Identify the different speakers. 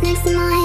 Speaker 1: next to mine.